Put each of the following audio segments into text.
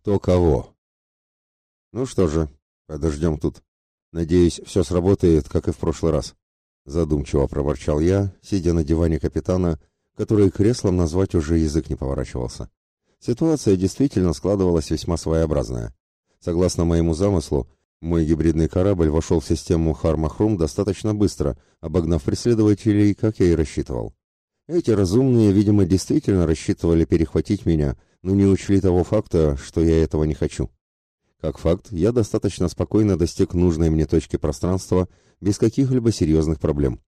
Кто кого? Ну что же, подождем тут. Надеюсь, все сработает, как и в прошлый раз. Задумчиво проворчал я, сидя на диване капитана, который креслом назвать уже язык не поворачивался. Ситуация действительно складывалась весьма своеобразная. Согласно моему замыслу, мой гибридный корабль вошел в систему Хармахрум достаточно быстро, обогнав преследователей, как я и рассчитывал. Эти разумные, видимо, действительно рассчитывали перехватить меня, но не учли того факта, что я этого не хочу. Как факт, я достаточно спокойно достиг нужной мне точки пространства без каких-либо серьезных проблем.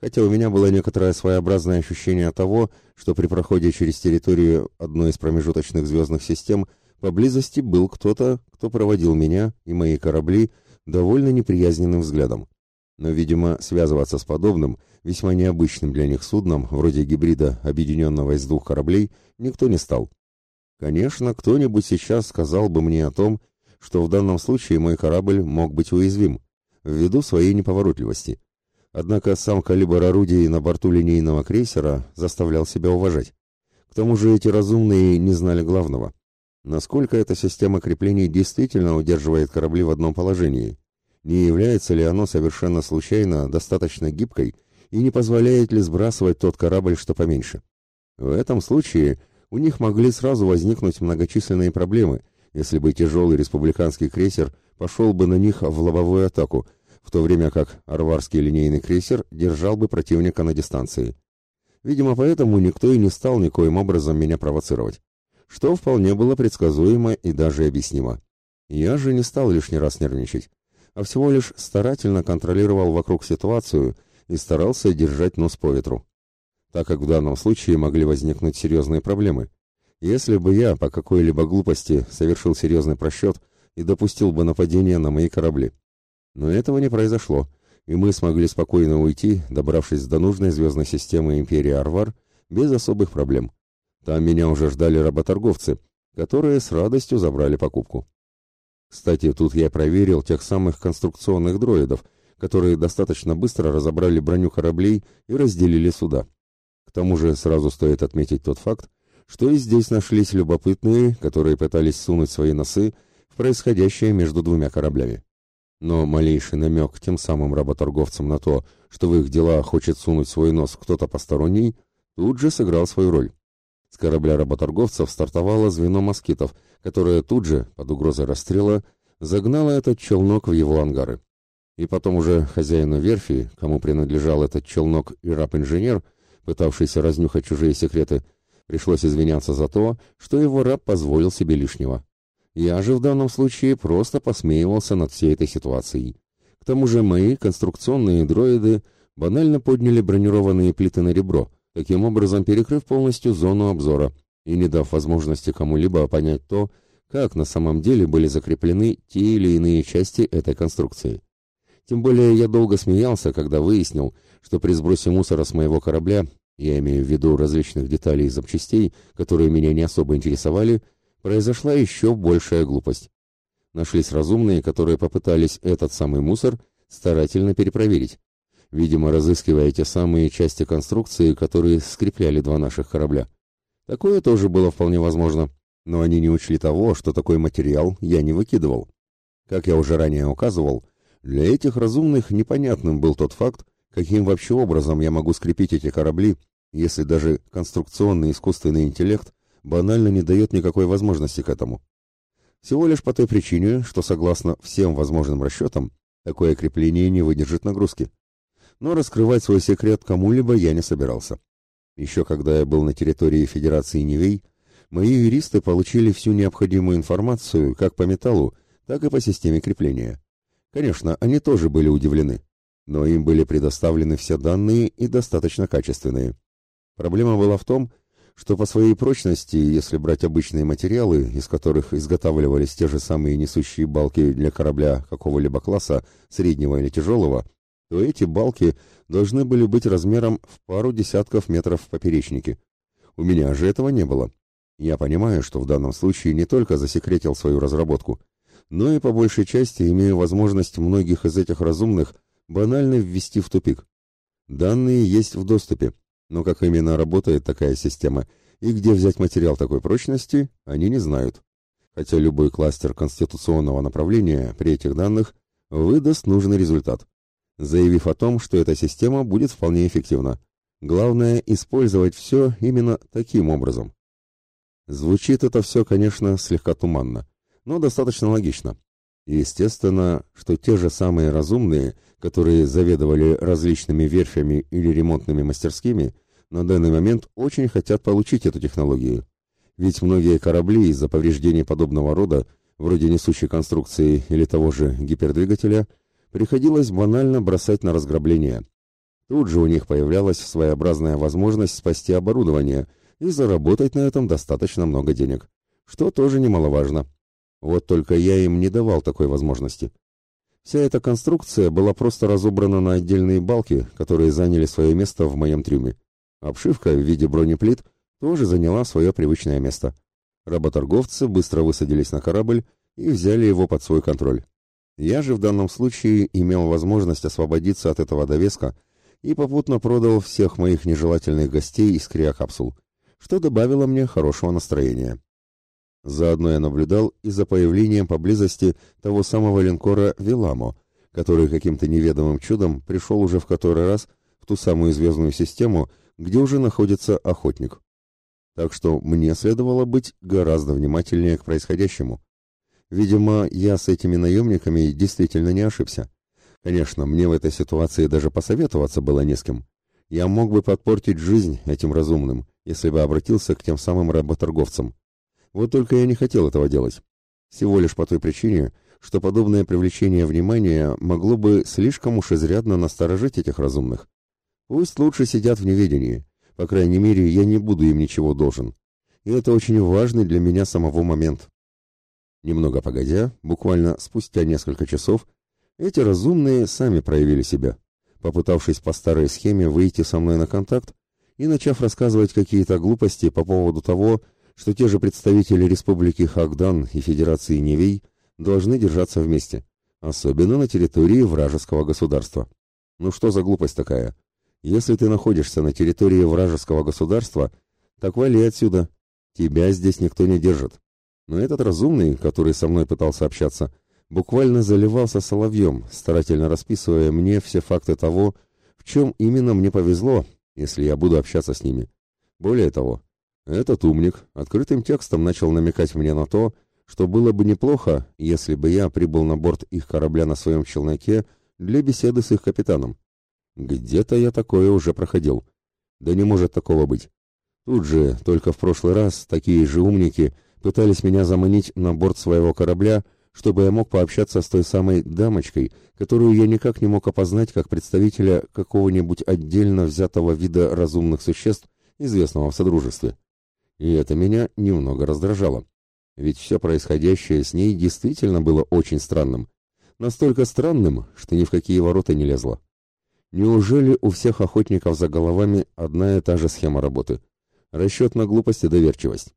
Хотя у меня было некоторое своеобразное ощущение того, что при проходе через территорию одной из промежуточных звездных систем поблизости был кто-то, кто проводил меня и мои корабли довольно неприязненным взглядом. Но, видимо, связываться с подобным, весьма необычным для них судном, вроде гибрида, объединенного из двух кораблей, никто не стал. Конечно, кто-нибудь сейчас сказал бы мне о том, что в данном случае мой корабль мог быть уязвим, ввиду своей неповоротливости. Однако сам калибр орудий на борту линейного крейсера заставлял себя уважать. К тому же эти разумные не знали главного насколько эта система креплений действительно удерживает корабли в одном положении, не является ли оно совершенно случайно достаточно гибкой и не позволяет ли сбрасывать тот корабль, что поменьше. В этом случае у них могли сразу возникнуть многочисленные проблемы, если бы тяжелый республиканский крейсер пошел бы на них в лобовую атаку, в то время как арварский линейный крейсер держал бы противника на дистанции. Видимо, поэтому никто и не стал никоим образом меня провоцировать что вполне было предсказуемо и даже объяснимо. Я же не стал лишний раз нервничать, а всего лишь старательно контролировал вокруг ситуацию и старался держать нос по ветру, так как в данном случае могли возникнуть серьезные проблемы. Если бы я по какой-либо глупости совершил серьезный просчет и допустил бы нападение на мои корабли. Но этого не произошло, и мы смогли спокойно уйти, добравшись до нужной звездной системы Империи Арвар без особых проблем. Там меня уже ждали работорговцы, которые с радостью забрали покупку. Кстати, тут я проверил тех самых конструкционных дроидов, которые достаточно быстро разобрали броню кораблей и разделили суда. К тому же сразу стоит отметить тот факт, что и здесь нашлись любопытные, которые пытались сунуть свои носы в происходящее между двумя кораблями. Но малейший намек тем самым работорговцам на то, что в их дела хочет сунуть свой нос кто-то посторонний, тут же сыграл свою роль. С корабля работорговцев стартовало звено москитов, которое тут же, под угрозой расстрела, загнало этот челнок в его ангары. И потом уже хозяину верфи, кому принадлежал этот челнок и раб-инженер, пытавшийся разнюхать чужие секреты, пришлось извиняться за то, что его раб позволил себе лишнего. Я же в данном случае просто посмеивался над всей этой ситуацией. К тому же мои конструкционные дроиды банально подняли бронированные плиты на ребро, таким образом перекрыв полностью зону обзора и не дав возможности кому-либо понять то, как на самом деле были закреплены те или иные части этой конструкции. Тем более я долго смеялся, когда выяснил, что при сбросе мусора с моего корабля, я имею в виду различных деталей и запчастей, которые меня не особо интересовали, произошла еще большая глупость. Нашлись разумные, которые попытались этот самый мусор старательно перепроверить видимо, разыскивая те самые части конструкции, которые скрепляли два наших корабля. Такое тоже было вполне возможно, но они не учли того, что такой материал я не выкидывал. Как я уже ранее указывал, для этих разумных непонятным был тот факт, каким вообще образом я могу скрепить эти корабли, если даже конструкционный искусственный интеллект банально не дает никакой возможности к этому. Всего лишь по той причине, что согласно всем возможным расчетам, такое крепление не выдержит нагрузки но раскрывать свой секрет кому-либо я не собирался. Еще когда я был на территории Федерации Нивей, мои юристы получили всю необходимую информацию как по металлу, так и по системе крепления. Конечно, они тоже были удивлены, но им были предоставлены все данные и достаточно качественные. Проблема была в том, что по своей прочности, если брать обычные материалы, из которых изготавливались те же самые несущие балки для корабля какого-либо класса, среднего или тяжелого, то эти балки должны были быть размером в пару десятков метров в поперечнике. У меня же этого не было. Я понимаю, что в данном случае не только засекретил свою разработку, но и по большей части имею возможность многих из этих разумных банально ввести в тупик. Данные есть в доступе, но как именно работает такая система и где взять материал такой прочности, они не знают. хотя любой кластер конституционного направления при этих данных выдаст нужный результат, заявив о том, что эта система будет вполне эффективна. Главное – использовать все именно таким образом. Звучит это все, конечно, слегка туманно, но достаточно логично. Естественно, что те же самые разумные, которые заведовали различными верфями или ремонтными мастерскими, на данный момент очень хотят получить эту технологию. Ведь многие корабли из-за повреждений подобного рода, вроде несущей конструкции или того же гипердвигателя, приходилось банально бросать на разграбление. Тут же у них появлялась своеобразная возможность спасти оборудование и заработать на этом достаточно много денег, что тоже немаловажно. Вот только я им не давал такой возможности. Вся эта конструкция была просто разобрана на отдельные балки, которые заняли свое место в моем трюме. Обшивка в виде бронеплит тоже заняла свое привычное место. Работорговцы быстро высадились на корабль и взяли его под свой контроль. Я же в данном случае имел возможность освободиться от этого довеска и попутно продал всех моих нежелательных гостей из криокапсул, что добавило мне хорошего настроения. Заодно я наблюдал и за появлением поблизости того самого линкора «Веламо», который каким-то неведомым чудом пришел уже в который раз в ту самую звездную систему, где уже находится охотник. Так что мне следовало быть гораздо внимательнее к происходящему. Видимо, я с этими наемниками действительно не ошибся. Конечно, мне в этой ситуации даже посоветоваться было не с кем. Я мог бы подпортить жизнь этим разумным, если бы обратился к тем самым работорговцам. Вот только я не хотел этого делать. Всего лишь по той причине, что подобное привлечение внимания могло бы слишком уж изрядно насторожить этих разумных. Пусть лучше сидят в неведении. По крайней мере, я не буду им ничего должен. И это очень важный для меня самого момент. Немного погодя, буквально спустя несколько часов, эти разумные сами проявили себя, попытавшись по старой схеме выйти со мной на контакт и начав рассказывать какие-то глупости по поводу того, что те же представители Республики Хагдан и Федерации Невей должны держаться вместе, особенно на территории вражеского государства. Ну что за глупость такая? Если ты находишься на территории вражеского государства, так вали отсюда. Тебя здесь никто не держит. Но этот разумный, который со мной пытался общаться, буквально заливался соловьем, старательно расписывая мне все факты того, в чем именно мне повезло, если я буду общаться с ними. Более того, этот умник открытым текстом начал намекать мне на то, что было бы неплохо, если бы я прибыл на борт их корабля на своем челноке для беседы с их капитаном. Где-то я такое уже проходил. Да не может такого быть. Тут же, только в прошлый раз, такие же умники пытались меня заманить на борт своего корабля, чтобы я мог пообщаться с той самой дамочкой, которую я никак не мог опознать как представителя какого-нибудь отдельно взятого вида разумных существ, известного в Содружестве. И это меня немного раздражало. Ведь все происходящее с ней действительно было очень странным. Настолько странным, что ни в какие ворота не лезло. Неужели у всех охотников за головами одна и та же схема работы? Расчет на глупость и доверчивость.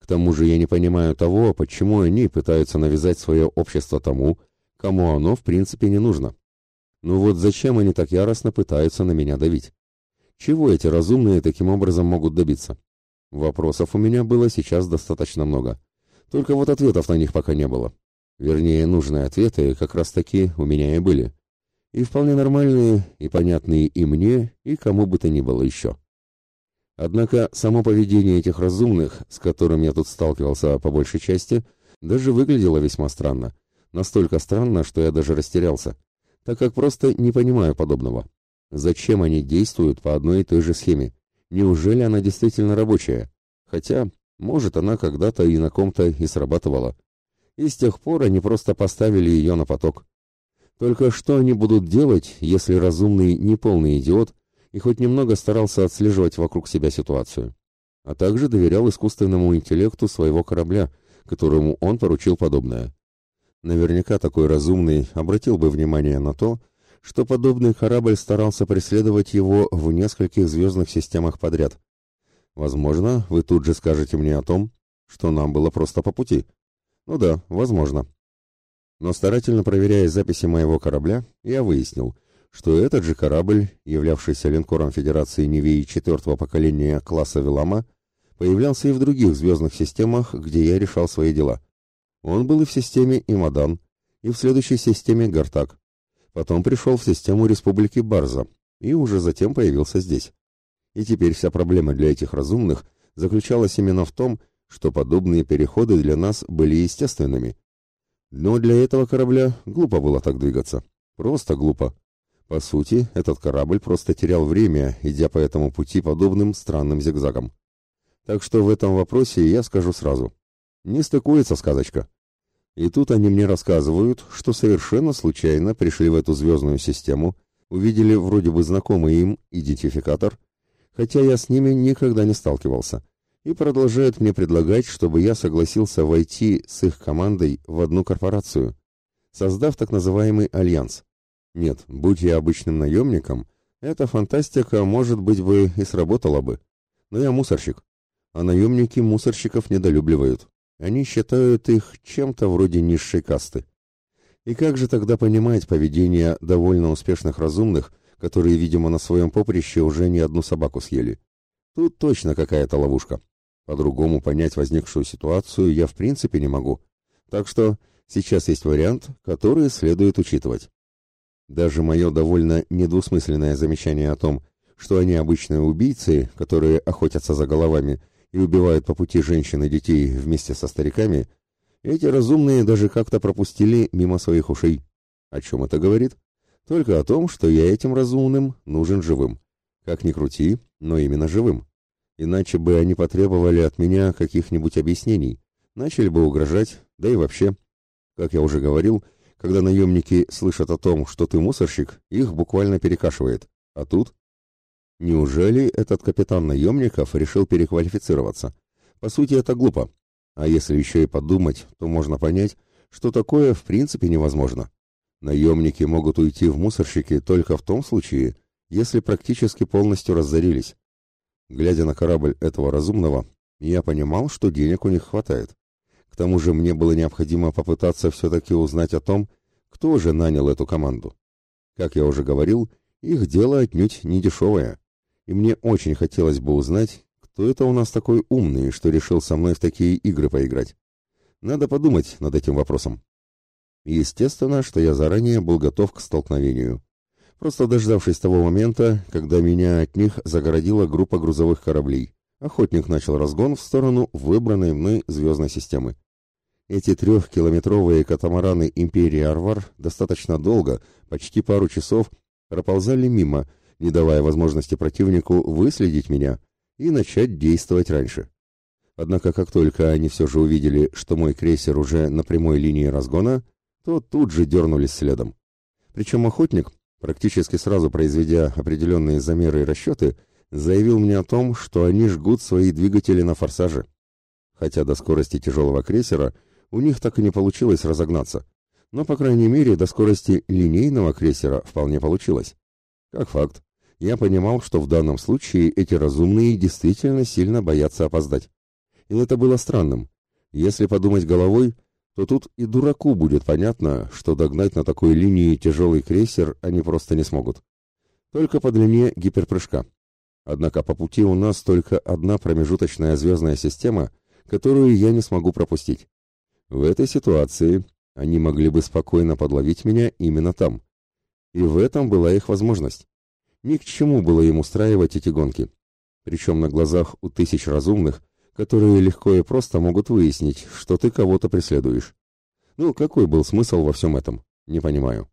К тому же я не понимаю того, почему они пытаются навязать свое общество тому, кому оно в принципе не нужно. Ну вот зачем они так яростно пытаются на меня давить? Чего эти разумные таким образом могут добиться? Вопросов у меня было сейчас достаточно много. Только вот ответов на них пока не было. Вернее, нужные ответы как раз таки у меня и были. И вполне нормальные, и понятные и мне, и кому бы то ни было еще. Однако само поведение этих разумных, с которым я тут сталкивался по большей части, даже выглядело весьма странно. Настолько странно, что я даже растерялся, так как просто не понимаю подобного. Зачем они действуют по одной и той же схеме? Неужели она действительно рабочая? Хотя, может, она когда-то и на ком-то и срабатывала. И с тех пор они просто поставили ее на поток. Только что они будут делать, если разумный неполный идиот и хоть немного старался отслеживать вокруг себя ситуацию, а также доверял искусственному интеллекту своего корабля, которому он поручил подобное. Наверняка такой разумный обратил бы внимание на то, что подобный корабль старался преследовать его в нескольких звездных системах подряд. Возможно, вы тут же скажете мне о том, что нам было просто по пути. Ну да, возможно. Но старательно проверяя записи моего корабля, я выяснил, что этот же корабль, являвшийся линкором Федерации Невеи четвертого поколения класса Велама, появлялся и в других звездных системах, где я решал свои дела. Он был и в системе Имадан, и в следующей системе Гартак. Потом пришел в систему Республики Барза, и уже затем появился здесь. И теперь вся проблема для этих разумных заключалась именно в том, что подобные переходы для нас были естественными. Но для этого корабля глупо было так двигаться. Просто глупо. По сути, этот корабль просто терял время, идя по этому пути подобным странным зигзагам. Так что в этом вопросе я скажу сразу. Не стыкуется сказочка. И тут они мне рассказывают, что совершенно случайно пришли в эту звездную систему, увидели вроде бы знакомый им идентификатор, хотя я с ними никогда не сталкивался, и продолжают мне предлагать, чтобы я согласился войти с их командой в одну корпорацию, создав так называемый альянс. Нет, будь я обычным наемником, эта фантастика, может быть, бы и сработала бы. Но я мусорщик, а наемники мусорщиков недолюбливают. Они считают их чем-то вроде низшей касты. И как же тогда понимать поведение довольно успешных разумных, которые, видимо, на своем поприще уже не одну собаку съели? Тут точно какая-то ловушка. По-другому понять возникшую ситуацию я в принципе не могу. Так что сейчас есть вариант, который следует учитывать. Даже мое довольно недвусмысленное замечание о том, что они обычные убийцы, которые охотятся за головами, и убивают по пути женщин и детей вместе со стариками, эти разумные даже как-то пропустили мимо своих ушей. О чем это говорит? Только о том, что я этим разумным нужен живым. Как ни крути, но именно живым. Иначе бы они потребовали от меня каких-нибудь объяснений, начали бы угрожать, да и вообще. Как я уже говорил, когда наемники слышат о том, что ты мусорщик, их буквально перекашивает. А тут Неужели этот капитан наемников решил переквалифицироваться? По сути, это глупо. А если еще и подумать, то можно понять, что такое в принципе невозможно. Наемники могут уйти в мусорщики только в том случае, если практически полностью разорились. Глядя на корабль этого разумного, я понимал, что денег у них хватает. К тому же мне было необходимо попытаться все-таки узнать о том, кто же нанял эту команду. Как я уже говорил, их дело отнюдь не дешевое и мне очень хотелось бы узнать, кто это у нас такой умный, что решил со мной в такие игры поиграть. Надо подумать над этим вопросом. Естественно, что я заранее был готов к столкновению. Просто дождавшись того момента, когда меня от них загородила группа грузовых кораблей, охотник начал разгон в сторону выбранной мной звездной системы. Эти трехкилометровые катамараны Империи Арвар достаточно долго, почти пару часов, проползали мимо, не давая возможности противнику выследить меня и начать действовать раньше. Однако, как только они все же увидели, что мой крейсер уже на прямой линии разгона, то тут же дернулись следом. Причем охотник, практически сразу произведя определенные замеры и расчеты, заявил мне о том, что они жгут свои двигатели на форсаже. Хотя до скорости тяжелого крейсера у них так и не получилось разогнаться. Но, по крайней мере, до скорости линейного крейсера вполне получилось. Как факт, я понимал, что в данном случае эти разумные действительно сильно боятся опоздать. И это было странным. Если подумать головой, то тут и дураку будет понятно, что догнать на такой линии тяжелый крейсер они просто не смогут. Только по длине гиперпрыжка. Однако по пути у нас только одна промежуточная звездная система, которую я не смогу пропустить. В этой ситуации они могли бы спокойно подловить меня именно там. И в этом была их возможность. Ни к чему было им устраивать эти гонки. Причем на глазах у тысяч разумных, которые легко и просто могут выяснить, что ты кого-то преследуешь. Ну, какой был смысл во всем этом? Не понимаю.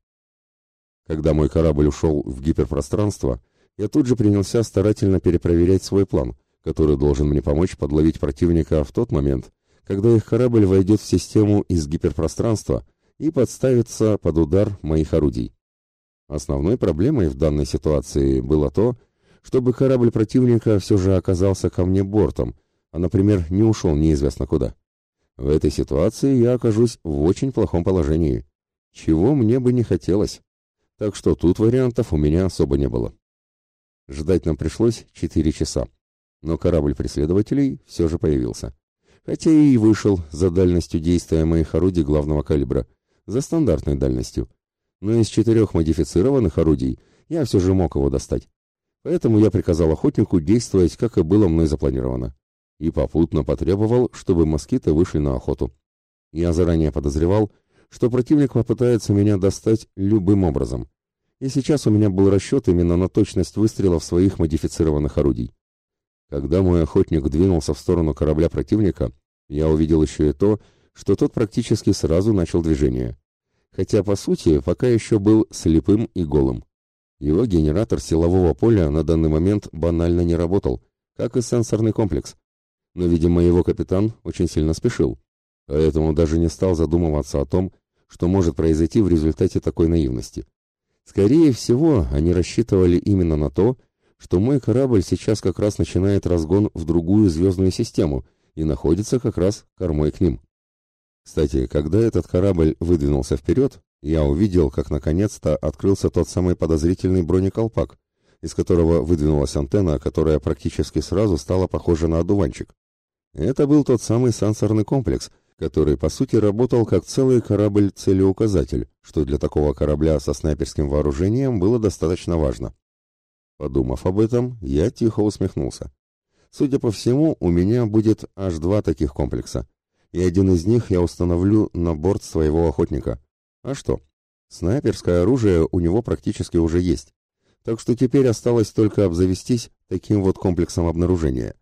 Когда мой корабль ушел в гиперпространство, я тут же принялся старательно перепроверять свой план, который должен мне помочь подловить противника в тот момент, когда их корабль войдет в систему из гиперпространства и подставится под удар моих орудий. Основной проблемой в данной ситуации было то, чтобы корабль противника все же оказался ко мне бортом, а, например, не ушел неизвестно куда. В этой ситуации я окажусь в очень плохом положении, чего мне бы не хотелось. Так что тут вариантов у меня особо не было. Ждать нам пришлось четыре часа, но корабль преследователей все же появился. Хотя и вышел за дальностью действия моих орудий главного калибра, за стандартной дальностью — но из четырех модифицированных орудий я все же мог его достать. Поэтому я приказал охотнику действовать, как и было мной запланировано. И попутно потребовал, чтобы москиты вышли на охоту. Я заранее подозревал, что противник попытается меня достать любым образом. И сейчас у меня был расчет именно на точность выстрелов своих модифицированных орудий. Когда мой охотник двинулся в сторону корабля противника, я увидел еще и то, что тот практически сразу начал движение. Хотя, по сути, пока еще был слепым и голым. Его генератор силового поля на данный момент банально не работал, как и сенсорный комплекс. Но, видимо, его капитан очень сильно спешил, поэтому даже не стал задумываться о том, что может произойти в результате такой наивности. Скорее всего, они рассчитывали именно на то, что мой корабль сейчас как раз начинает разгон в другую звездную систему и находится как раз кормой к ним. Кстати, когда этот корабль выдвинулся вперед, я увидел, как наконец-то открылся тот самый подозрительный бронеколпак, из которого выдвинулась антенна, которая практически сразу стала похожа на одуванчик. Это был тот самый сенсорный комплекс, который, по сути, работал как целый корабль-целеуказатель, что для такого корабля со снайперским вооружением было достаточно важно. Подумав об этом, я тихо усмехнулся. Судя по всему, у меня будет аж два таких комплекса, и один из них я установлю на борт своего охотника. А что? Снайперское оружие у него практически уже есть. Так что теперь осталось только обзавестись таким вот комплексом обнаружения.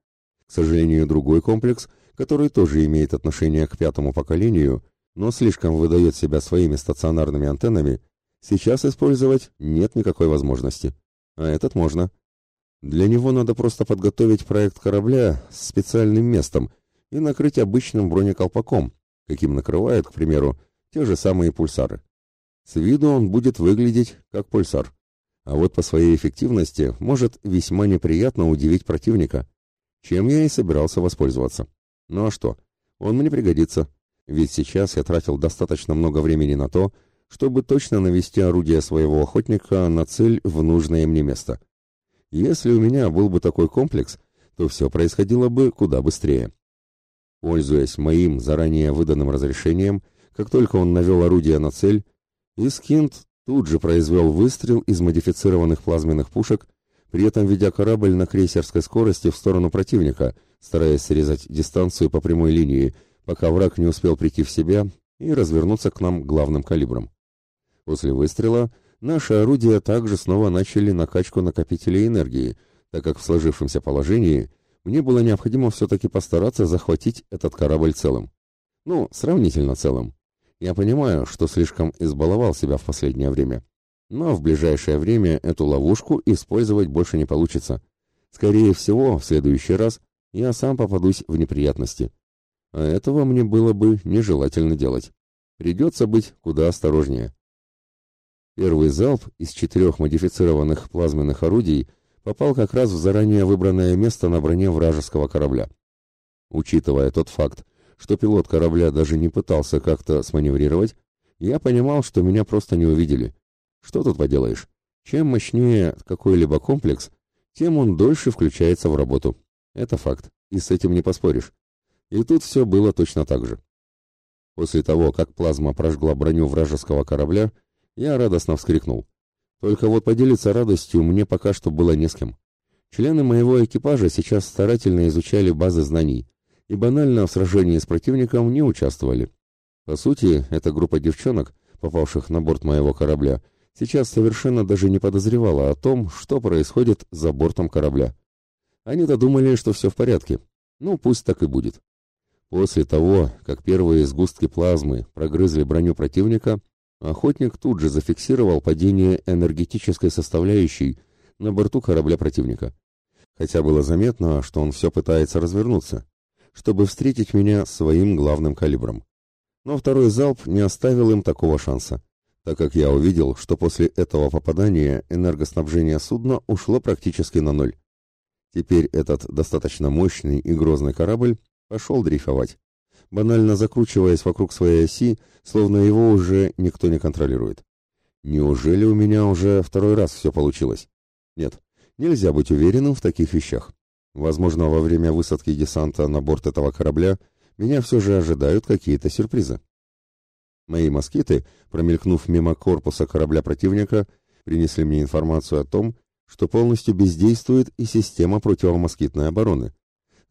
К сожалению, другой комплекс — который тоже имеет отношение к пятому поколению, но слишком выдает себя своими стационарными антеннами, сейчас использовать нет никакой возможности. А этот можно. Для него надо просто подготовить проект корабля с специальным местом и накрыть обычным бронеколпаком, каким накрывают, к примеру, те же самые пульсары. С виду он будет выглядеть как пульсар, а вот по своей эффективности может весьма неприятно удивить противника, чем я и собирался воспользоваться. Ну а что? Он мне пригодится. Ведь сейчас я тратил достаточно много времени на то, чтобы точно навести орудие своего охотника на цель в нужное мне место. Если у меня был бы такой комплекс, то все происходило бы куда быстрее. Пользуясь моим заранее выданным разрешением, как только он навел орудие на цель, Искинд тут же произвел выстрел из модифицированных плазменных пушек, при этом ведя корабль на крейсерской скорости в сторону противника – стараясь срезать дистанцию по прямой линии, пока враг не успел прийти в себя и развернуться к нам главным калибром. После выстрела наши орудия также снова начали накачку накопителей энергии, так как в сложившемся положении мне было необходимо все-таки постараться захватить этот корабль целым. Ну, сравнительно целым. Я понимаю, что слишком избаловал себя в последнее время. Но в ближайшее время эту ловушку использовать больше не получится. Скорее всего, в следующий раз я сам попадусь в неприятности. А этого мне было бы нежелательно делать. Придется быть куда осторожнее. Первый залп из четырех модифицированных плазменных орудий попал как раз в заранее выбранное место на броне вражеского корабля. Учитывая тот факт, что пилот корабля даже не пытался как-то сманеврировать, я понимал, что меня просто не увидели. Что тут поделаешь? Чем мощнее какой-либо комплекс, тем он дольше включается в работу. Это факт, и с этим не поспоришь. И тут все было точно так же. После того, как плазма прожгла броню вражеского корабля, я радостно вскрикнул. Только вот поделиться радостью мне пока что было не с кем. Члены моего экипажа сейчас старательно изучали базы знаний и банально в сражении с противником не участвовали. По сути, эта группа девчонок, попавших на борт моего корабля, сейчас совершенно даже не подозревала о том, что происходит за бортом корабля. Они-то думали, что все в порядке. Ну, пусть так и будет. После того, как первые сгустки плазмы прогрызли броню противника, охотник тут же зафиксировал падение энергетической составляющей на борту корабля противника. Хотя было заметно, что он все пытается развернуться, чтобы встретить меня своим главным калибром. Но второй залп не оставил им такого шанса, так как я увидел, что после этого попадания энергоснабжение судна ушло практически на ноль. Теперь этот достаточно мощный и грозный корабль пошел дрейфовать, банально закручиваясь вокруг своей оси, словно его уже никто не контролирует. Неужели у меня уже второй раз все получилось? Нет, нельзя быть уверенным в таких вещах. Возможно, во время высадки десанта на борт этого корабля меня все же ожидают какие-то сюрпризы. Мои москиты, промелькнув мимо корпуса корабля противника, принесли мне информацию о том, что полностью бездействует и система противомоскитной обороны,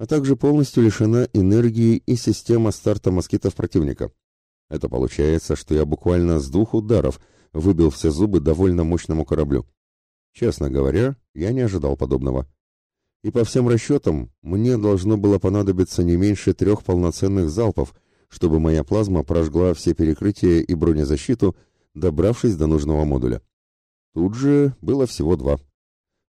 а также полностью лишена энергии и система старта москитов противника, Это получается, что я буквально с двух ударов выбил все зубы довольно мощному кораблю. Честно говоря, я не ожидал подобного. И по всем расчетам, мне должно было понадобиться не меньше трех полноценных залпов, чтобы моя плазма прожгла все перекрытия и бронезащиту, добравшись до нужного модуля. Тут же было всего два.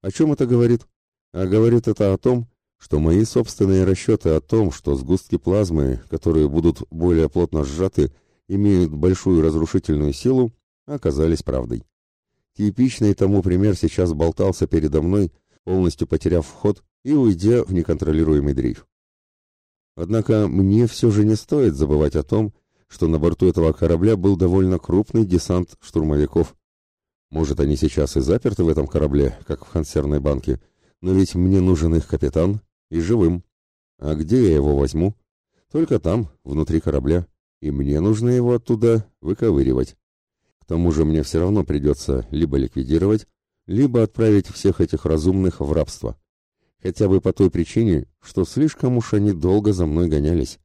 О чем это говорит? А говорит это о том, что мои собственные расчеты о том, что сгустки плазмы, которые будут более плотно сжаты, имеют большую разрушительную силу, оказались правдой. Типичный тому пример сейчас болтался передо мной, полностью потеряв вход и уйдя в неконтролируемый дрейф. Однако мне все же не стоит забывать о том, что на борту этого корабля был довольно крупный десант штурмовиков. Может, они сейчас и заперты в этом корабле, как в консервной банке, но ведь мне нужен их капитан, и живым. А где я его возьму? Только там, внутри корабля, и мне нужно его оттуда выковыривать. К тому же мне все равно придется либо ликвидировать, либо отправить всех этих разумных в рабство. Хотя бы по той причине, что слишком уж они долго за мной гонялись.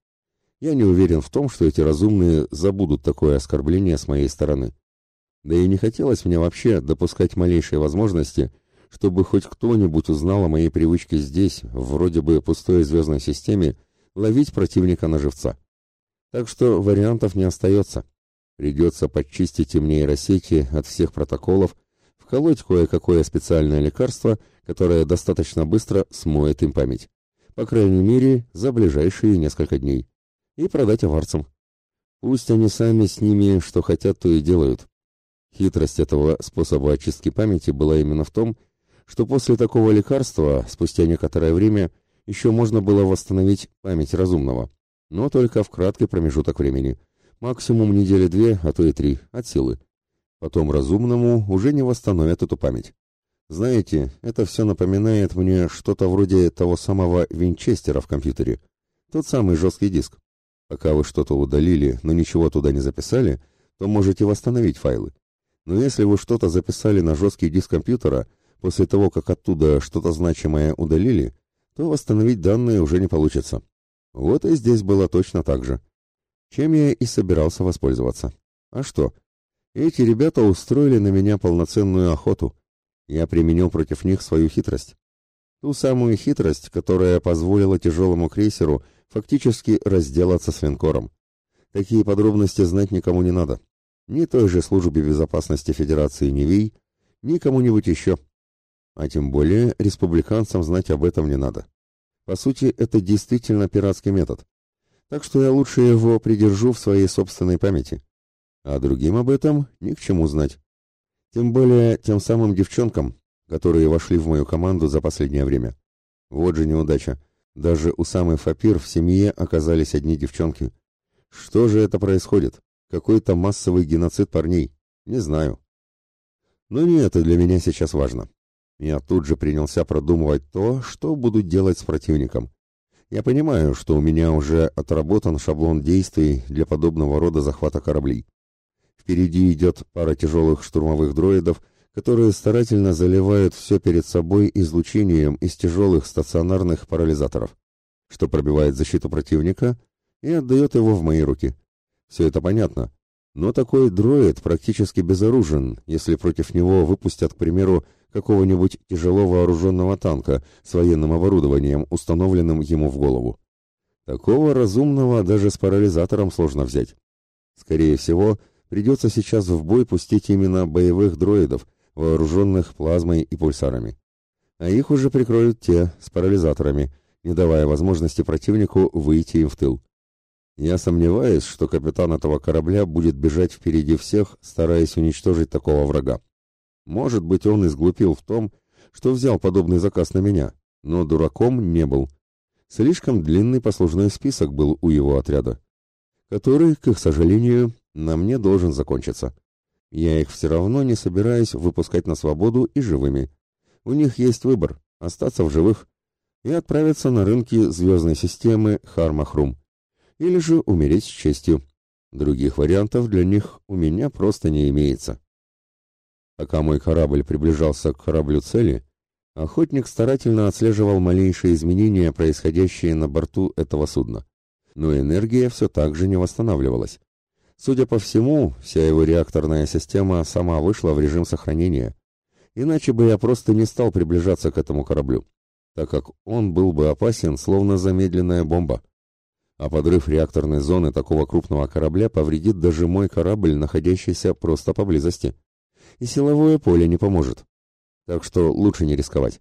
Я не уверен в том, что эти разумные забудут такое оскорбление с моей стороны. Да и не хотелось мне вообще допускать малейшей возможности, чтобы хоть кто-нибудь узнал о моей привычке здесь, вроде бы пустой звездной системе, ловить противника на живца. Так что вариантов не остается. Придется подчистить им нейросети от всех протоколов, вколоть кое-какое специальное лекарство, которое достаточно быстро смоет им память. По крайней мере, за ближайшие несколько дней. И продать аварцам. Пусть они сами с ними что хотят, то и делают. Хитрость этого способа очистки памяти была именно в том, что после такого лекарства, спустя некоторое время, еще можно было восстановить память разумного, но только в краткий промежуток времени, максимум недели две, а то и три, от силы. Потом разумному уже не восстановят эту память. Знаете, это все напоминает мне что-то вроде того самого винчестера в компьютере. Тот самый жесткий диск. Пока вы что-то удалили, но ничего туда не записали, то можете восстановить файлы. Но если вы что-то записали на жесткий диск компьютера, После того, как оттуда что-то значимое удалили, то восстановить данные уже не получится. Вот и здесь было точно так же. Чем я и собирался воспользоваться. А что? Эти ребята устроили на меня полноценную охоту. Я применил против них свою хитрость. Ту самую хитрость, которая позволила тяжелому крейсеру фактически разделаться с линкором. Такие подробности знать никому не надо. Ни той же службе безопасности Федерации Невей, ни кому-нибудь еще. А тем более республиканцам знать об этом не надо. По сути, это действительно пиратский метод. Так что я лучше его придержу в своей собственной памяти. А другим об этом ни к чему знать. Тем более тем самым девчонкам, которые вошли в мою команду за последнее время. Вот же неудача. Даже у самой Фапир в семье оказались одни девчонки. Что же это происходит? Какой-то массовый геноцид парней? Не знаю. Но не это для меня сейчас важно. Я тут же принялся продумывать то, что буду делать с противником. Я понимаю, что у меня уже отработан шаблон действий для подобного рода захвата кораблей. Впереди идет пара тяжелых штурмовых дроидов, которые старательно заливают все перед собой излучением из тяжелых стационарных парализаторов, что пробивает защиту противника и отдает его в мои руки. Все это понятно, но такой дроид практически безоружен, если против него выпустят, к примеру, какого-нибудь тяжело вооруженного танка с военным оборудованием, установленным ему в голову. Такого разумного даже с парализатором сложно взять. Скорее всего, придется сейчас в бой пустить именно боевых дроидов, вооруженных плазмой и пульсарами. А их уже прикроют те с парализаторами, не давая возможности противнику выйти им в тыл. Я сомневаюсь, что капитан этого корабля будет бежать впереди всех, стараясь уничтожить такого врага. Может быть, он и сглупил в том, что взял подобный заказ на меня, но дураком не был. Слишком длинный послужной список был у его отряда, который, к их сожалению, на мне должен закончиться. Я их все равно не собираюсь выпускать на свободу и живыми. У них есть выбор – остаться в живых и отправиться на рынки звездной системы Хармахрум, или же умереть с честью. Других вариантов для них у меня просто не имеется. Пока мой корабль приближался к кораблю цели, охотник старательно отслеживал малейшие изменения, происходящие на борту этого судна. Но энергия все так же не восстанавливалась. Судя по всему, вся его реакторная система сама вышла в режим сохранения. Иначе бы я просто не стал приближаться к этому кораблю, так как он был бы опасен, словно замедленная бомба. А подрыв реакторной зоны такого крупного корабля повредит даже мой корабль, находящийся просто поблизости. И силовое поле не поможет. Так что лучше не рисковать.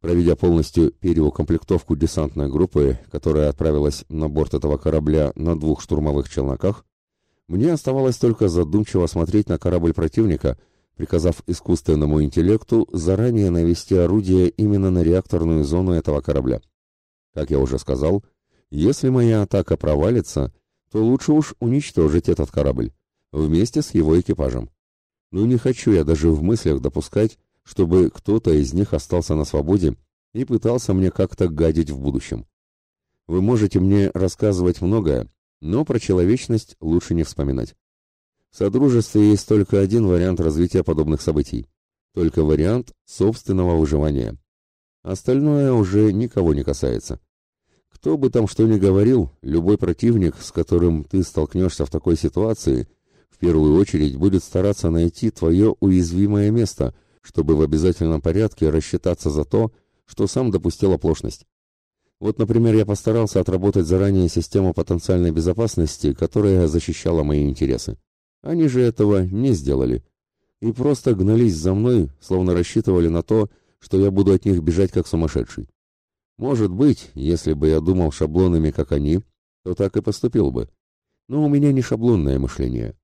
Проведя полностью переукомплектовку десантной группы, которая отправилась на борт этого корабля на двух штурмовых челноках, мне оставалось только задумчиво смотреть на корабль противника, приказав искусственному интеллекту заранее навести орудие именно на реакторную зону этого корабля. Как я уже сказал, если моя атака провалится, то лучше уж уничтожить этот корабль вместе с его экипажем. Но не хочу я даже в мыслях допускать, чтобы кто-то из них остался на свободе и пытался мне как-то гадить в будущем. Вы можете мне рассказывать многое, но про человечность лучше не вспоминать. В Содружестве есть только один вариант развития подобных событий. Только вариант собственного выживания. Остальное уже никого не касается. Кто бы там что ни говорил, любой противник, с которым ты столкнешься в такой ситуации, в первую очередь будет стараться найти твое уязвимое место, чтобы в обязательном порядке рассчитаться за то, что сам допустил оплошность. Вот, например, я постарался отработать заранее систему потенциальной безопасности, которая защищала мои интересы. Они же этого не сделали. И просто гнались за мной, словно рассчитывали на то, что я буду от них бежать как сумасшедший. Может быть, если бы я думал шаблонами, как они, то так и поступил бы. Но у меня не шаблонное мышление.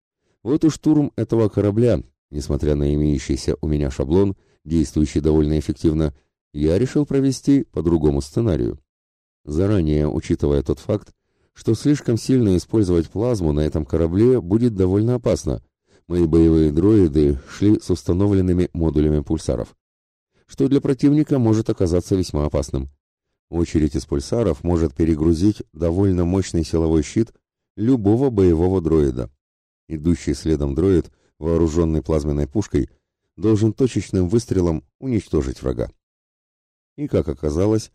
Вот и штурм этого корабля, несмотря на имеющийся у меня шаблон, действующий довольно эффективно, я решил провести по другому сценарию заранее учитывая тот факт, что слишком сильно использовать плазму на этом корабле будет довольно опасно. Мои боевые дроиды шли с установленными модулями пульсаров, что для противника может оказаться весьма опасным. Очередь из пульсаров может перегрузить довольно мощный силовой щит любого боевого дроида. Идущий следом дроид, вооруженный плазменной пушкой, должен точечным выстрелом уничтожить врага. И, как оказалось,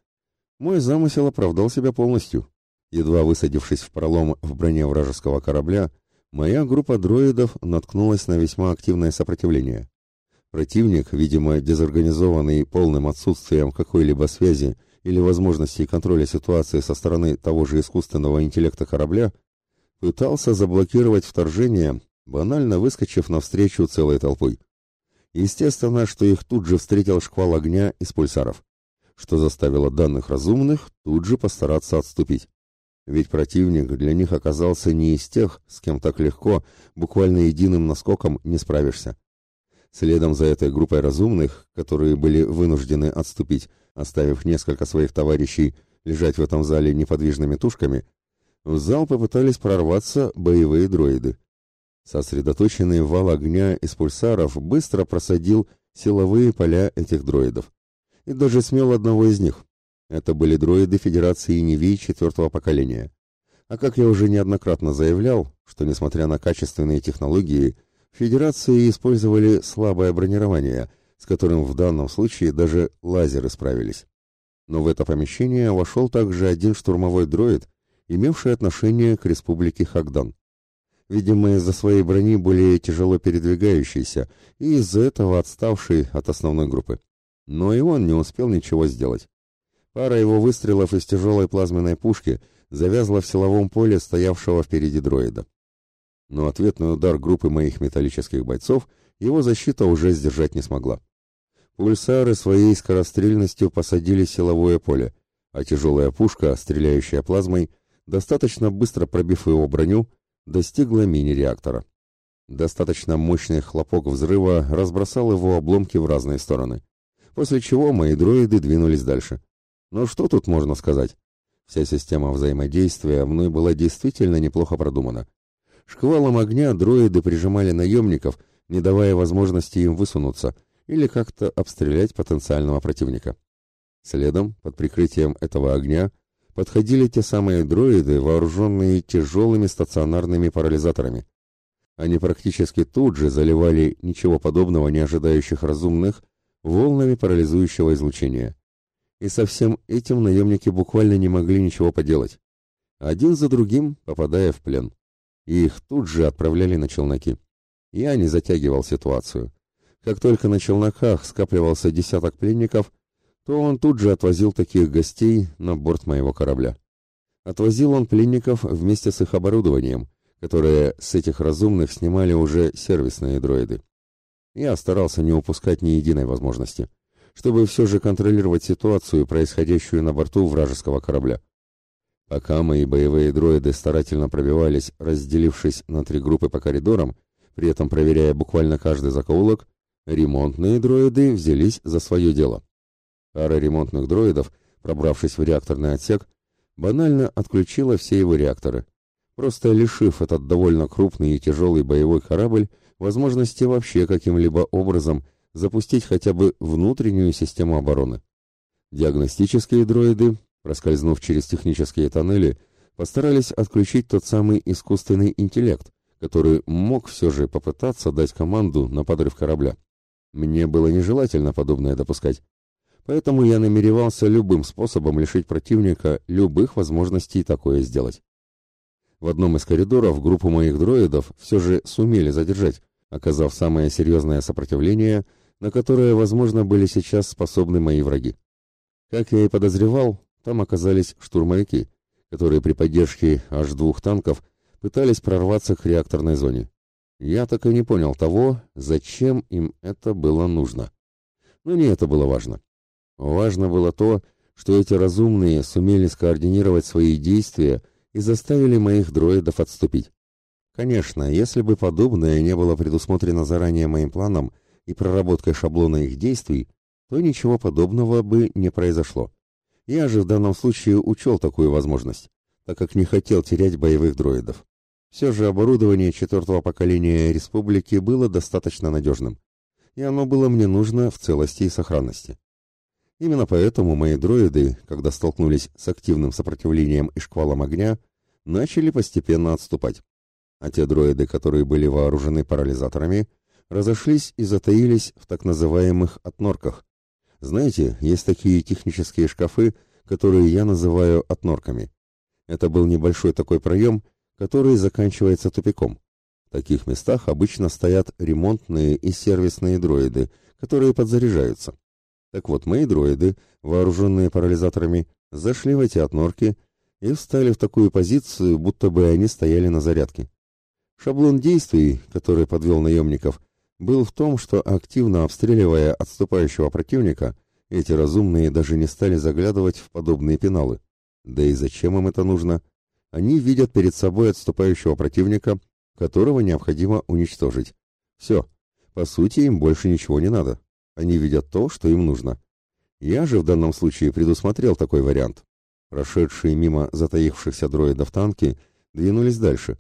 мой замысел оправдал себя полностью. Едва высадившись в пролом в броне вражеского корабля, моя группа дроидов наткнулась на весьма активное сопротивление. Противник, видимо, дезорганизованный полным отсутствием какой-либо связи или возможности контроля ситуации со стороны того же искусственного интеллекта корабля, пытался заблокировать вторжение, банально выскочив навстречу целой толпой. Естественно, что их тут же встретил шквал огня из пульсаров что заставило данных разумных тут же постараться отступить. Ведь противник для них оказался не из тех, с кем так легко, буквально единым наскоком не справишься. Следом за этой группой разумных, которые были вынуждены отступить, оставив несколько своих товарищей лежать в этом зале неподвижными тушками, в зал попытались прорваться боевые дроиды. Сосредоточенный вал огня из пульсаров быстро просадил силовые поля этих дроидов и даже смел одного из них. Это были дроиды Федерации Невей четвертого поколения. А как я уже неоднократно заявлял, что несмотря на качественные технологии, Федерации использовали слабое бронирование, с которым в данном случае даже лазеры справились. Но в это помещение вошел также один штурмовой дроид, имевший отношение к республике Хагдан. Видимо, из-за своей брони более тяжело передвигающийся и из-за этого отставший от основной группы. Но и он не успел ничего сделать. Пара его выстрелов из тяжелой плазменной пушки завязла в силовом поле стоявшего впереди дроида. Но ответный удар группы моих металлических бойцов его защита уже сдержать не смогла. Пульсары своей скорострельностью посадили силовое поле, а тяжелая пушка, стреляющая плазмой, достаточно быстро пробив его броню, достигла мини-реактора. Достаточно мощный хлопок взрыва разбросал его обломки в разные стороны после чего мои дроиды двинулись дальше. Но что тут можно сказать? Вся система взаимодействия мной была действительно неплохо продумана. Шквалом огня дроиды прижимали наемников, не давая возможности им высунуться или как-то обстрелять потенциального противника. Следом, под прикрытием этого огня, подходили те самые дроиды, вооруженные тяжелыми стационарными парализаторами. Они практически тут же заливали ничего подобного не ожидающих разумных волнами парализующего излучения. И со всем этим наемники буквально не могли ничего поделать. Один за другим попадая в плен. и их тут же отправляли на челноки. Я не затягивал ситуацию. Как только на челноках скапливался десяток пленников, то он тут же отвозил таких гостей на борт моего корабля. Отвозил он пленников вместе с их оборудованием, которое с этих разумных снимали уже сервисные дроиды. Я старался не упускать ни единой возможности, чтобы все же контролировать ситуацию, происходящую на борту вражеского корабля. Пока мои боевые дроиды старательно пробивались, разделившись на три группы по коридорам, при этом проверяя буквально каждый закоулок, ремонтные дроиды взялись за свое дело. Пара ремонтных дроидов, пробравшись в реакторный отсек, банально отключила все его реакторы, просто лишив этот довольно крупный и тяжелый боевой корабль возможности вообще каким-либо образом запустить хотя бы внутреннюю систему обороны. Диагностические дроиды, проскользнув через технические тоннели, постарались отключить тот самый искусственный интеллект, который мог все же попытаться дать команду на подрыв корабля. Мне было нежелательно подобное допускать. Поэтому я намеревался любым способом лишить противника любых возможностей такое сделать. В одном из коридоров группу моих дроидов все же сумели задержать, оказав самое серьезное сопротивление, на которое, возможно, были сейчас способны мои враги. Как я и подозревал, там оказались штурмовики, которые при поддержке аж двух танков пытались прорваться к реакторной зоне. Я так и не понял того, зачем им это было нужно. Но не это было важно. Важно было то, что эти разумные сумели скоординировать свои действия и заставили моих дроидов отступить. Конечно, если бы подобное не было предусмотрено заранее моим планом и проработкой шаблона их действий, то ничего подобного бы не произошло. Я же в данном случае учел такую возможность, так как не хотел терять боевых дроидов. Все же оборудование четвертого поколения республики было достаточно надежным, и оно было мне нужно в целости и сохранности. Именно поэтому мои дроиды, когда столкнулись с активным сопротивлением и шквалом огня, начали постепенно отступать. А те дроиды, которые были вооружены парализаторами, разошлись и затаились в так называемых отнорках. Знаете, есть такие технические шкафы, которые я называю отнорками. Это был небольшой такой проем, который заканчивается тупиком. В таких местах обычно стоят ремонтные и сервисные дроиды, которые подзаряжаются. Так вот, мои дроиды, вооруженные парализаторами, зашли в эти отнорки и встали в такую позицию, будто бы они стояли на зарядке. Шаблон действий, который подвел наемников, был в том, что активно обстреливая отступающего противника, эти разумные даже не стали заглядывать в подобные пеналы. Да и зачем им это нужно? Они видят перед собой отступающего противника, которого необходимо уничтожить. Все. По сути, им больше ничего не надо. Они видят то, что им нужно. Я же в данном случае предусмотрел такой вариант. Прошедшие мимо затаившихся дроидов танки двинулись дальше,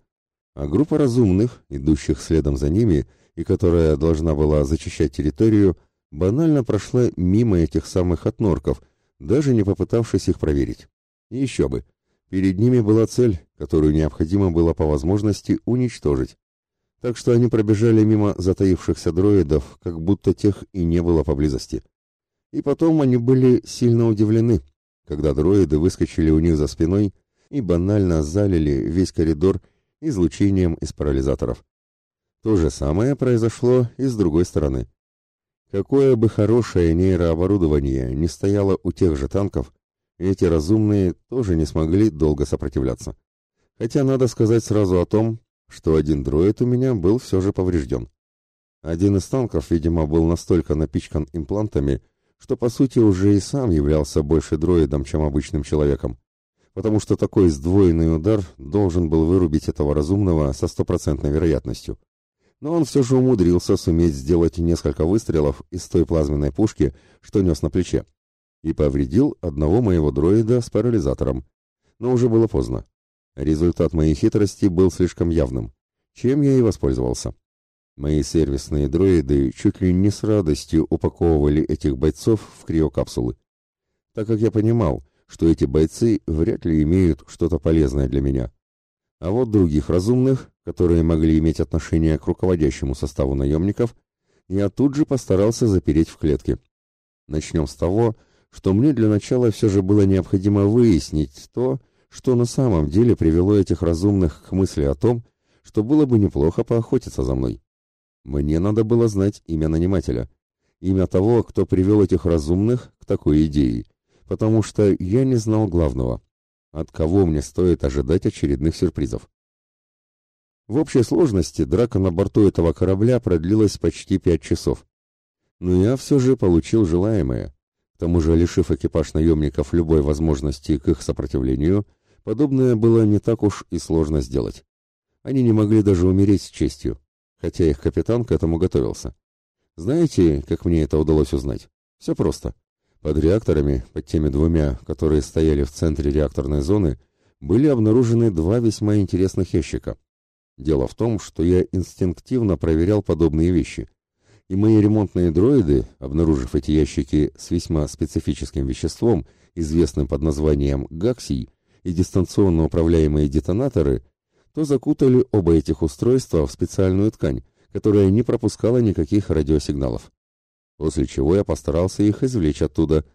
а группа разумных, идущих следом за ними и которая должна была зачищать территорию, банально прошла мимо этих самых отнорков, даже не попытавшись их проверить. И еще бы. Перед ними была цель, которую необходимо было по возможности уничтожить так что они пробежали мимо затаившихся дроидов, как будто тех и не было поблизости. И потом они были сильно удивлены, когда дроиды выскочили у них за спиной и банально залили весь коридор излучением из парализаторов. То же самое произошло и с другой стороны. Какое бы хорошее нейрооборудование не стояло у тех же танков, эти разумные тоже не смогли долго сопротивляться. Хотя надо сказать сразу о том, что один дроид у меня был все же поврежден. Один из танков, видимо, был настолько напичкан имплантами, что по сути уже и сам являлся больше дроидом, чем обычным человеком, потому что такой сдвоенный удар должен был вырубить этого разумного со стопроцентной вероятностью. Но он все же умудрился суметь сделать несколько выстрелов из той плазменной пушки, что нес на плече, и повредил одного моего дроида с парализатором. Но уже было поздно. Результат моей хитрости был слишком явным, чем я и воспользовался. Мои сервисные дроиды чуть ли не с радостью упаковывали этих бойцов в криокапсулы, так как я понимал, что эти бойцы вряд ли имеют что-то полезное для меня. А вот других разумных, которые могли иметь отношение к руководящему составу наемников, я тут же постарался запереть в клетке. Начнем с того, что мне для начала все же было необходимо выяснить то, что на самом деле привело этих разумных к мысли о том, что было бы неплохо поохотиться за мной. Мне надо было знать имя нанимателя, имя того, кто привел этих разумных к такой идее, потому что я не знал главного, от кого мне стоит ожидать очередных сюрпризов. В общей сложности драка на борту этого корабля продлилась почти пять часов. Но я все же получил желаемое. К тому же, лишив экипаж наемников любой возможности к их сопротивлению, подобное было не так уж и сложно сделать. Они не могли даже умереть с честью, хотя их капитан к этому готовился. Знаете, как мне это удалось узнать? Все просто. Под реакторами, под теми двумя, которые стояли в центре реакторной зоны, были обнаружены два весьма интересных ящика. Дело в том, что я инстинктивно проверял подобные вещи, и мои ремонтные дроиды, обнаружив эти ящики с весьма специфическим веществом, известным под названием гаксий, и дистанционно управляемые детонаторы, то закутали оба этих устройства в специальную ткань, которая не пропускала никаких радиосигналов. После чего я постарался их извлечь оттуда,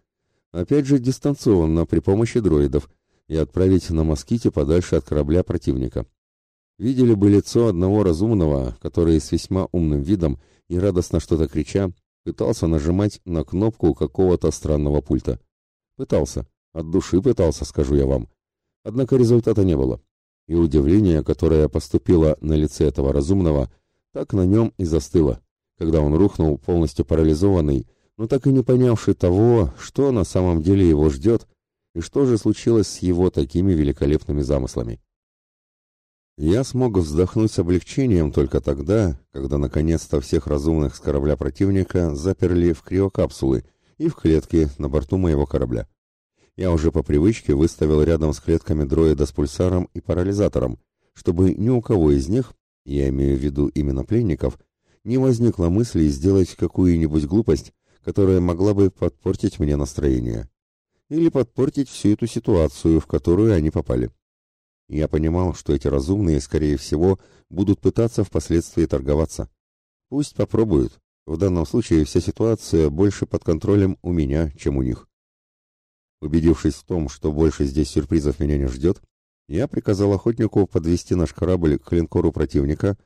опять же дистанционно при помощи дроидов, и отправить на моските подальше от корабля противника видели бы лицо одного разумного, который с весьма умным видом и радостно что-то крича пытался нажимать на кнопку какого-то странного пульта. Пытался, от души пытался, скажу я вам. Однако результата не было. И удивление, которое поступило на лице этого разумного, так на нем и застыло, когда он рухнул полностью парализованный, но так и не понявший того, что на самом деле его ждет, и что же случилось с его такими великолепными замыслами. Я смог вздохнуть с облегчением только тогда, когда наконец-то всех разумных с корабля противника заперли в криокапсулы и в клетки на борту моего корабля. Я уже по привычке выставил рядом с клетками дроида с пульсаром и парализатором, чтобы ни у кого из них, я имею в виду именно пленников, не возникло мысли сделать какую-нибудь глупость, которая могла бы подпортить мне настроение. Или подпортить всю эту ситуацию, в которую они попали. Я понимал, что эти разумные, скорее всего, будут пытаться впоследствии торговаться. Пусть попробуют. В данном случае вся ситуация больше под контролем у меня, чем у них. Убедившись в том, что больше здесь сюрпризов меня не ждет, я приказал охотнику подвести наш корабль к линкору противника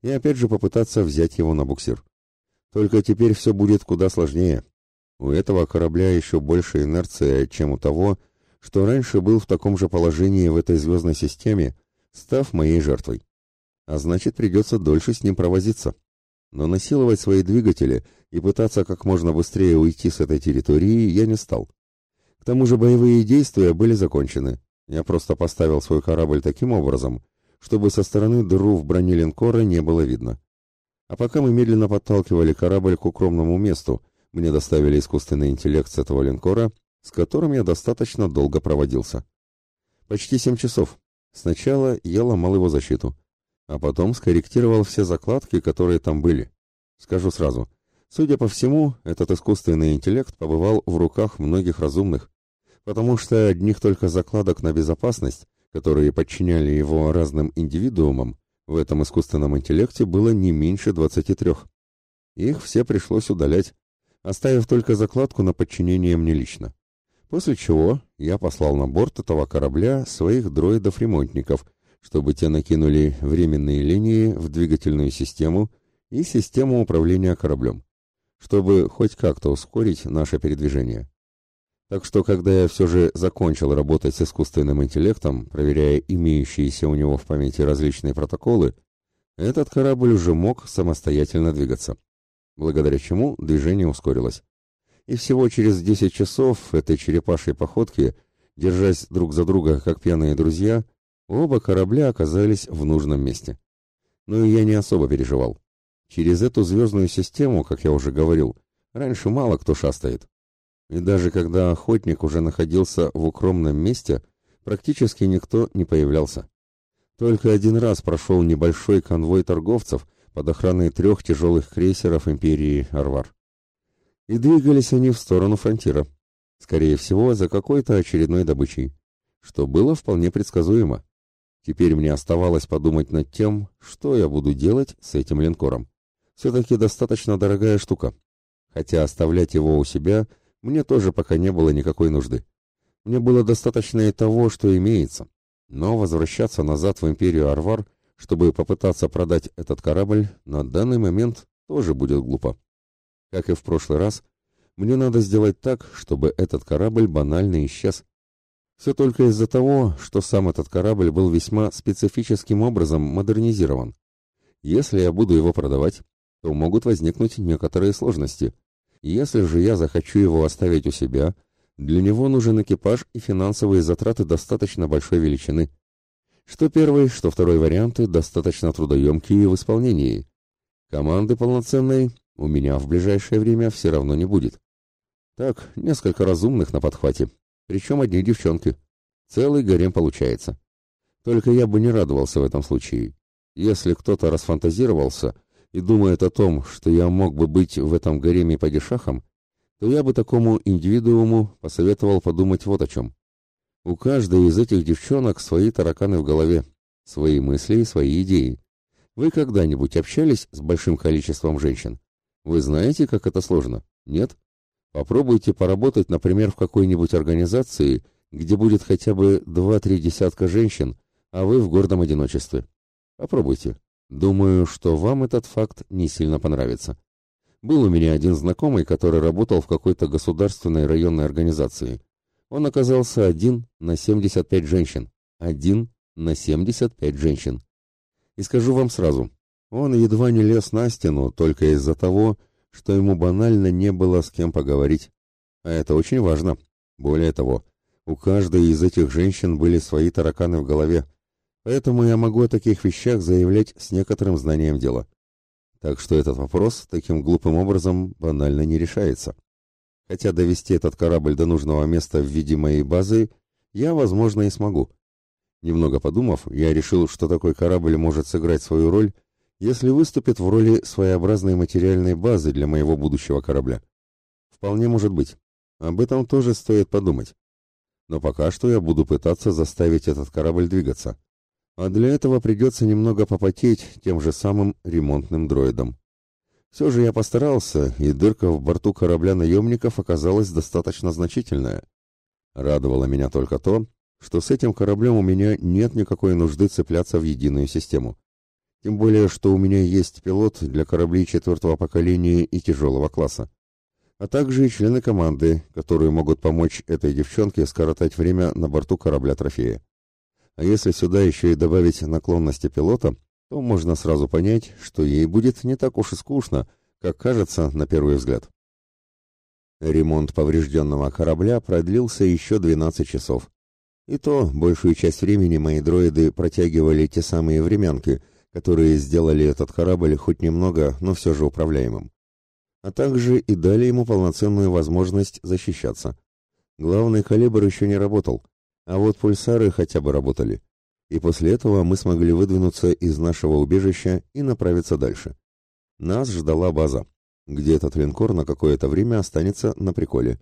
и опять же попытаться взять его на буксир. Только теперь все будет куда сложнее. У этого корабля еще больше инерция, чем у того, что раньше был в таком же положении в этой звездной системе, став моей жертвой. А значит, придется дольше с ним провозиться. Но насиловать свои двигатели и пытаться как можно быстрее уйти с этой территории я не стал. К тому же боевые действия были закончены. Я просто поставил свой корабль таким образом, чтобы со стороны дыру в броне линкора не было видно. А пока мы медленно подталкивали корабль к укромному месту, мне доставили искусственный интеллект с этого линкора с которым я достаточно долго проводился. Почти семь часов. Сначала я ломал его защиту, а потом скорректировал все закладки, которые там были. Скажу сразу, судя по всему, этот искусственный интеллект побывал в руках многих разумных, потому что одних только закладок на безопасность, которые подчиняли его разным индивидуумам, в этом искусственном интеллекте было не меньше 23. Их все пришлось удалять, оставив только закладку на подчинение мне лично. После чего я послал на борт этого корабля своих дроидов-ремонтников, чтобы те накинули временные линии в двигательную систему и систему управления кораблем, чтобы хоть как-то ускорить наше передвижение. Так что, когда я все же закончил работать с искусственным интеллектом, проверяя имеющиеся у него в памяти различные протоколы, этот корабль уже мог самостоятельно двигаться, благодаря чему движение ускорилось и всего через десять часов этой черепашьей походки, держась друг за друга, как пьяные друзья, оба корабля оказались в нужном месте. Но и я не особо переживал. Через эту звездную систему, как я уже говорил, раньше мало кто шастает. И даже когда охотник уже находился в укромном месте, практически никто не появлялся. Только один раз прошел небольшой конвой торговцев под охраной трех тяжелых крейсеров империи Арвар и двигались они в сторону фронтира, скорее всего, за какой-то очередной добычей, что было вполне предсказуемо. Теперь мне оставалось подумать над тем, что я буду делать с этим линкором. Все-таки достаточно дорогая штука, хотя оставлять его у себя мне тоже пока не было никакой нужды. Мне было достаточно и того, что имеется, но возвращаться назад в империю Арвар, чтобы попытаться продать этот корабль, на данный момент тоже будет глупо. Как и в прошлый раз, мне надо сделать так, чтобы этот корабль банально исчез. Все только из-за того, что сам этот корабль был весьма специфическим образом модернизирован. Если я буду его продавать, то могут возникнуть некоторые сложности. Если же я захочу его оставить у себя, для него нужен экипаж и финансовые затраты достаточно большой величины. Что первый, что второй варианты достаточно трудоемкие в исполнении. Команды полноценной у меня в ближайшее время все равно не будет. Так, несколько разумных на подхвате, причем одни девчонки. Целый гарем получается. Только я бы не радовался в этом случае. Если кто-то расфантазировался и думает о том, что я мог бы быть в этом гареме падишахом, то я бы такому индивидууму посоветовал подумать вот о чем. У каждой из этих девчонок свои тараканы в голове, свои мысли и свои идеи. Вы когда-нибудь общались с большим количеством женщин? Вы знаете, как это сложно? Нет? Попробуйте поработать, например, в какой-нибудь организации, где будет хотя бы два-три десятка женщин, а вы в гордом одиночестве. Попробуйте. Думаю, что вам этот факт не сильно понравится. Был у меня один знакомый, который работал в какой-то государственной районной организации. Он оказался один на 75 женщин. Один на 75 женщин. И скажу вам сразу, он едва не лез на стену только из-за того, что ему банально не было с кем поговорить. А это очень важно. Более того, у каждой из этих женщин были свои тараканы в голове, поэтому я могу о таких вещах заявлять с некоторым знанием дела. Так что этот вопрос таким глупым образом банально не решается. Хотя довести этот корабль до нужного места в виде моей базы я, возможно, и смогу. Немного подумав, я решил, что такой корабль может сыграть свою роль если выступит в роли своеобразной материальной базы для моего будущего корабля. Вполне может быть. Об этом тоже стоит подумать. Но пока что я буду пытаться заставить этот корабль двигаться. А для этого придется немного попотеть тем же самым ремонтным дроидом. Все же я постарался, и дырка в борту корабля наемников оказалась достаточно значительная. Радовало меня только то, что с этим кораблем у меня нет никакой нужды цепляться в единую систему. Тем более, что у меня есть пилот для кораблей четвертого поколения и тяжелого класса. А также и члены команды, которые могут помочь этой девчонке скоротать время на борту корабля-трофея. А если сюда еще и добавить наклонности пилота, то можно сразу понять, что ей будет не так уж и скучно, как кажется на первый взгляд. Ремонт поврежденного корабля продлился еще 12 часов. И то большую часть времени мои дроиды протягивали те самые времянки – которые сделали этот корабль хоть немного, но все же управляемым. А также и дали ему полноценную возможность защищаться. Главный калибр еще не работал, а вот пульсары хотя бы работали. И после этого мы смогли выдвинуться из нашего убежища и направиться дальше. Нас ждала база, где этот линкор на какое-то время останется на приколе.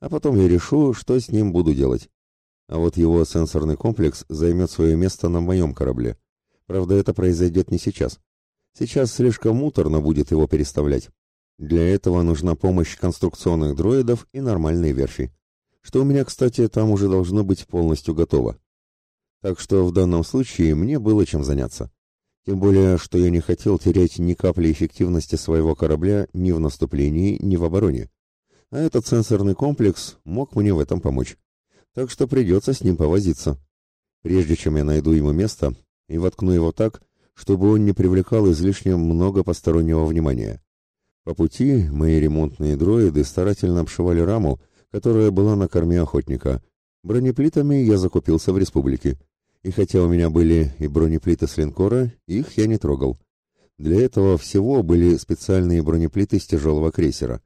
А потом я решу, что с ним буду делать. А вот его сенсорный комплекс займет свое место на моем корабле. Правда, это произойдет не сейчас. Сейчас слишком муторно будет его переставлять. Для этого нужна помощь конструкционных дроидов и нормальной верфи. Что у меня, кстати, там уже должно быть полностью готово. Так что в данном случае мне было чем заняться. Тем более, что я не хотел терять ни капли эффективности своего корабля ни в наступлении, ни в обороне. А этот сенсорный комплекс мог мне в этом помочь. Так что придется с ним повозиться. Прежде чем я найду ему место, и воткну его так, чтобы он не привлекал излишне много постороннего внимания. По пути мои ремонтные дроиды старательно обшивали раму, которая была на корме охотника. Бронеплитами я закупился в республике. И хотя у меня были и бронеплиты с линкора, их я не трогал. Для этого всего были специальные бронеплиты с тяжелого крейсера.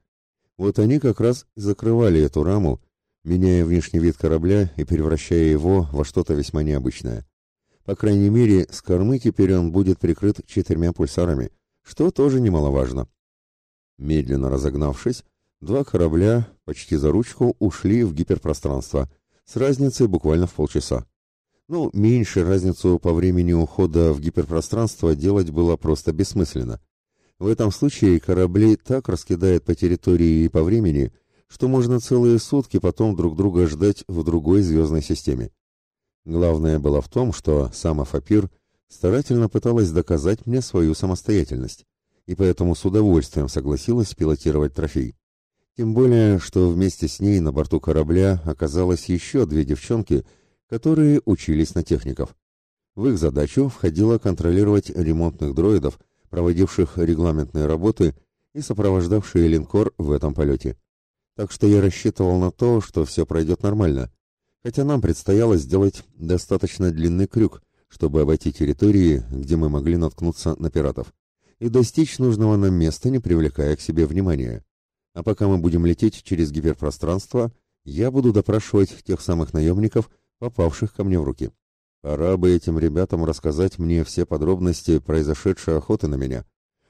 Вот они как раз закрывали эту раму, меняя внешний вид корабля и превращая его во что-то весьма необычное. По крайней мере, с кормы теперь он будет прикрыт четырьмя пульсарами, что тоже немаловажно. Медленно разогнавшись, два корабля почти за ручку ушли в гиперпространство, с разницей буквально в полчаса. Ну, меньше разницу по времени ухода в гиперпространство делать было просто бессмысленно. В этом случае корабли так раскидают по территории и по времени, что можно целые сутки потом друг друга ждать в другой звездной системе. Главное было в том, что сам Афапир старательно пыталась доказать мне свою самостоятельность, и поэтому с удовольствием согласилась пилотировать трофей. Тем более, что вместе с ней на борту корабля оказалось еще две девчонки, которые учились на техников. В их задачу входило контролировать ремонтных дроидов, проводивших регламентные работы и сопровождавшие линкор в этом полете. Так что я рассчитывал на то, что все пройдет нормально, хотя нам предстояло сделать достаточно длинный крюк, чтобы обойти территории, где мы могли наткнуться на пиратов, и достичь нужного нам места, не привлекая к себе внимания. А пока мы будем лететь через гиперпространство, я буду допрашивать тех самых наемников, попавших ко мне в руки. Пора бы этим ребятам рассказать мне все подробности произошедшей охоты на меня.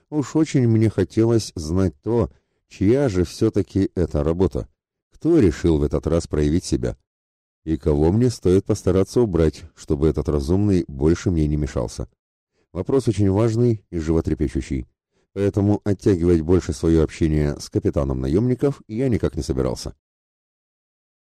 Уж очень мне хотелось знать то, чья же все-таки эта работа. Кто решил в этот раз проявить себя? И кого мне стоит постараться убрать, чтобы этот разумный больше мне не мешался? Вопрос очень важный и животрепещущий. Поэтому оттягивать больше свое общение с капитаном наемников я никак не собирался.